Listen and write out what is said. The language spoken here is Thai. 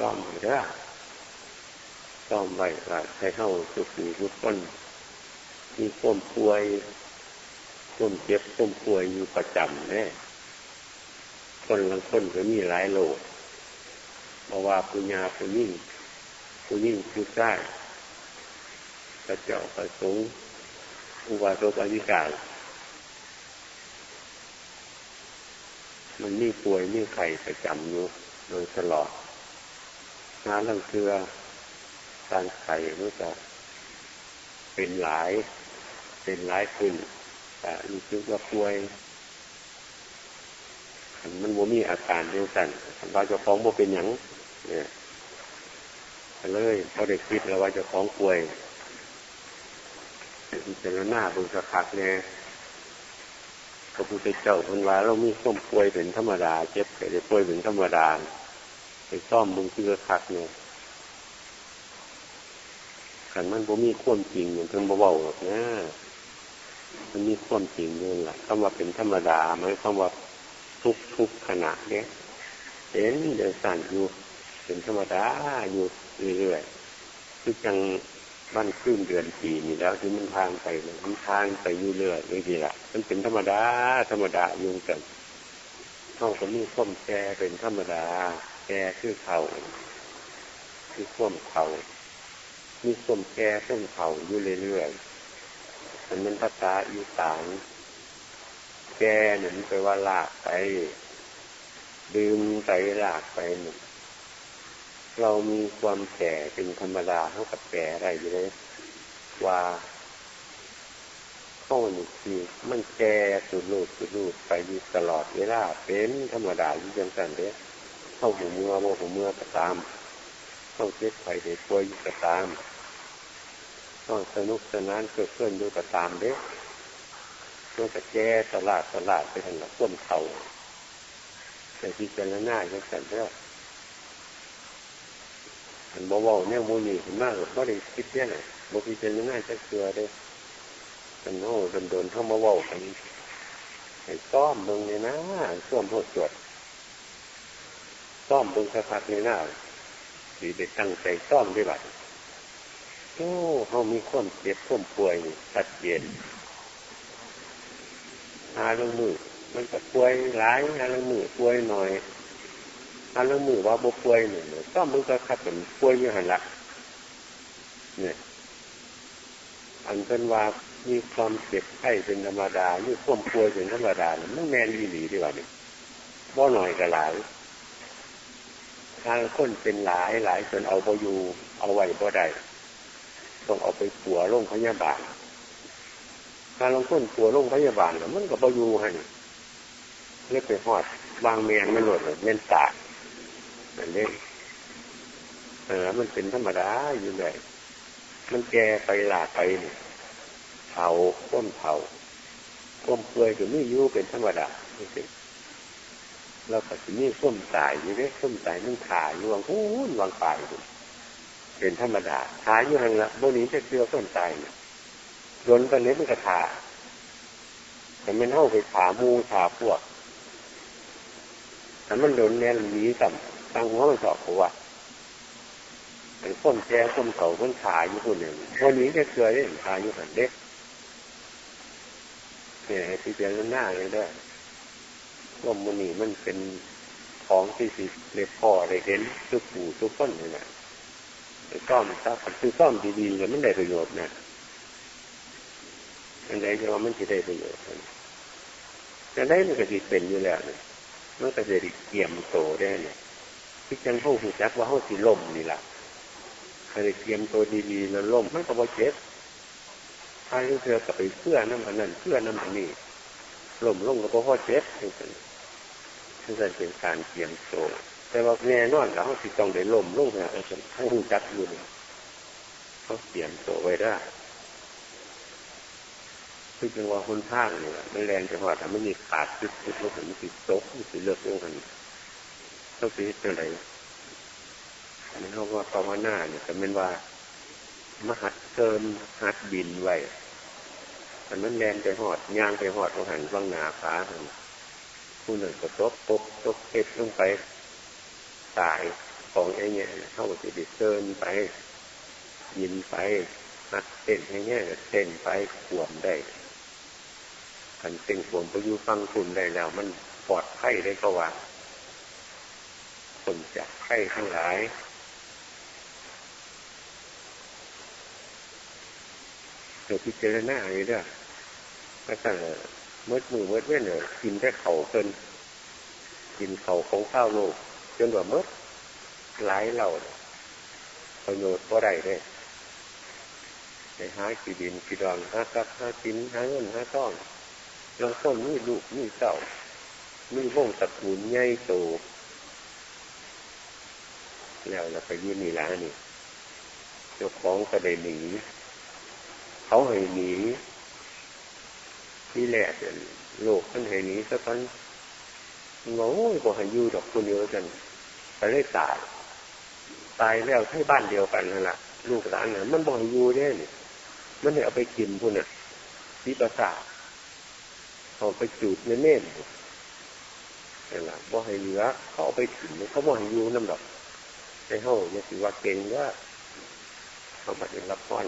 ซ่อมเด้อซ่อมไว้ว่าใช้เข้าสุขีทุกคนมีความป่วยความเจ็บความป่วยอยู่ประจำแน่คนละคนก็มีหลายโลกเพราะว่าปุญญาปุยิ่งปุยิ่งผู้ชายพระเจ้าประสงค์อุบาสกอธิการมันมีป่วยมีไข่ประจำอยู่โดยตลอด งานลังเคือการไข่มันจะเป็นหลาย เป็นหลายขึ้นแต่รู้สึกว่าป่วยมันโมมีอาการเดียวกันเราจะฟ้องโมเป็นอย่างเนี่ยเลยเขาได้คิดแล้วว่าจะฟ้องป่วยเป็นหน้าบุญสักพักเนี่ยพระพุทธเจ้าคนว่าเรามีส้มป่วยเป็นธรรมดา เจ็บไข้ป่วยเป็นธรรมดา ไปซ่อมมึงคือคักเนี่ยขันมันบ่มีความจริงอย่างเพิ่นบ่เบาหรอกนะมันมีความจริงนี่แหละคำว่าเป็นธรรมดาหมความว่าทุกทุกขณะเนี้ยเห็นเดินสั่นอยู่เป็นธรรมดาอยู่เรื่อยๆคือจังบ้านขึ้นเดือนปีนี่แล้วที่มันทางไปมันทางไปอยู่เรื่อยนี่แหละมันเป็นธรรมดาธรรมดาอยู่กันเท่ากับมีข้อมแก่เป็นธรรมดา แก่คือเขาคือข้อมเขามีข้มแก่ข้มเขาอยู่เรื่อยๆมันเป็นภาษาอีสานแก่หนึ่งไปว่าลากไปดื่มไปลากไปหนึ่งเรามีความแก่เป็นธรรมดาเท่ากับแก่อะไรอยู่เลยว่าข้อนี่คือมันแก่สุดลูดสุดลูดไปอยู่ตลอดเวลาเป็นธรรมดาอยู่ยังสันเด้ เข้าหูเมื่อโมหูเมื่อก็ตามเข้าเจ็บไข่เด็กป่วยอยู่ก็ตามต้องสนุกสนานเกิดขึ้นอยู่ก็ตามเด้มันจะแก้ตลาดตลาดไปทางลังต้นเขาแต่ที่เจรนาอย่างสั่นเด้อมันบ่าวเนี่ยมูนี่เห็นมากบ่ได้คิดเนี่ยไหนบ่พิจารณาจะเกลือเด้กันโน่โดนโดนเข้ามาว่ากันไอ้ซ้อมมึงเนี่ยนะซ้อมโหดจด ซ้อมมึงสักพักเนี่ยนะดีไปตั้งใจซ้อมด้วยบัดโอ้เขามีความเจ็บความป่วยชัดเจนหาลงมือ มันจะป่วยหลายหาลงมือป่วยหน่อยหาลงมือว่าบ่ป่วยหนึ่งซ้อมมึงก็ขัดเป็นป่วยอยู่หันละเนี่ยอันเป็นว่ามีความเจ็บไข้เป็นธรรมดา มีความป่วยเป็นธรรมดาเนี่ยมันแมนดีหลีดีกว่านี่บ่หน่อยก็หลาย ทางคนเป็นหลายหลายจนเอาไปอยู่เอาไว้บ่ได้ต้องเอาไปปัวโรงพยาบาลการลงคนปัวโรงพยาบาลมันก็บ่อยู่ให้เรียกไปหอดวางเมียนไม่หลุดเลยเม่นตากนั่นเองเออมันเป็นธรรมดาอยู่เลยมันแก่ไปหลาไปเนี่ยเผาต้นเผาต้มเปื่อยก็ไม่ยู่เป็นธรรมดาจริง เราก็จะมีส้มตายอยู่เนี่ยส้มตายนั่งขาอยู่วงหูวางปลายเป็นธรรมดาขาอยู่ห่างละโบนี้จะเชื่อส้มตายเนี่ยโดนตอนนี้มันกระถาแต่มันเข้าไปขามูขาพวกแต่มันโดนแน่นหนีสัมตั้งหัวมันสอบเขาว่าเป็นคนแก่คนเขาคนขาอยู่คนหนึ่งวันนี้จะเชื่อได้ขาอยู่หันเด็กเนี่ยที่เป็นหน้าเลยได้ ว่ามันนี่มันเป็นของที่สิเล็กพ่อเลยเห็นทุกปู่ทุกคนเลยนะซ่อมถ้าคือซ่อมดีๆแล้วมันได้ประโยชน์นะอันไหนจะว่ามันจะได้ประโยชน์จะได้มันก็จะเป็นอยู่แล้วเนี่ยมันก็จะเกี่ยมโตได้เนี่ยที่จังเขาหูจักว่าเขาสีลมนี่แหละใครเตรียมตัวดีๆแล้วล่มมันก็บ่เจ็บใครเธอกับไปเพื่อน้ำอันนั้นเพื่อน้ำอันนี้ล่มลงก็บ่พอเจ็บ นี่เป็นนี่เป็นการเตรียมตัวแต่ว่าแน่นอนเขาสิต้องได้ล่มลงนะทั้งหูจักอยู่เนี่ยเขาเตรียมตัวไว้ได้คือจังว่าคนทางเนี่ยมันแรงจังหวะทำไม่มีขาดจุดจุดลงหันมันติดตกมันติดเลือกลงหันเขาสิเป็นอะไรอันนี้เขาว่าภาวนาเนี่ยก็เป็นว่ามหัดเกินหัดบินไว้อันนั้นแรงไปหอดย่างไปหอดลงหันว่างหนาขาหัน ผู้หนึ่งก็ตกตกตกเอ็ดลงไปตายของไอ้เนี่ยเข้าจะดิเซินไป ยินไปนักเต้นไอ้เนี่ยเต้นไปขวมได้ขันเต้นขวมไปยู่ฟังคุณได้แล้ว มันปลอดภัยได้ก็ว่าคนจากไข้ทั้งหลายเดี๋ยวพิจารณาเลยเด้อก็ตั้ง เมื่อมือเมื่อเว้นเนี่ยกินได้เข่าเกินกินเข่าของข้าวโลกจนกว่าเมื่อหลายเหล่าประโยชน์เพราะไรเลยไปหาขีดินขีดอนหากับหากินหาเงินหาต้องบางคนมีลูกมีเต่ามีวงตระกูลใหญ่โตแล้วเราไปยืนนี่ละนี่เจ้าของก็ได้หนี เขาให้หนี ที่แหละโลกมันให้หนีสักพันงงก็ให้อยู่ดอกคนเดียวกันไปเลยตายตายแล้วให้บ้านเดียวกันนั่นแหละลูกหลานน่ะมันบ่ให้อยู่ได้นี่มันให้เอาไปกินพุ่นน่ะที่ประสาเอาไปจูดเน่นๆนั่นแหละบ่ให้เหลือเขาเอาไปกินเขาบ่ให้อยู่น้ำดอกในห้องเนี่ยสิว่าเก่งว่าเขามาเป็นรับพร